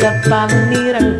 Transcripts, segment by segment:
Kapag nirang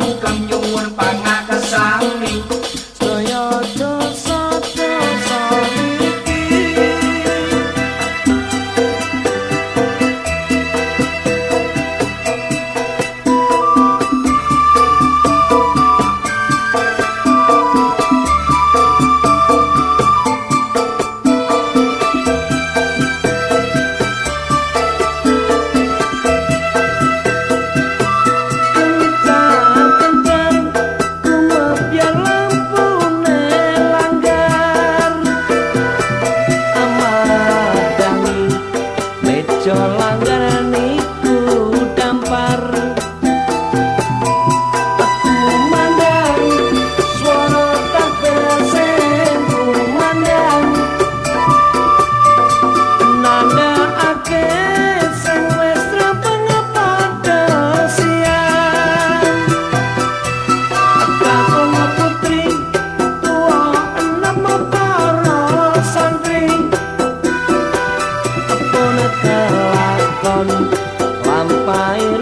คู่กำยวนปัน lamppai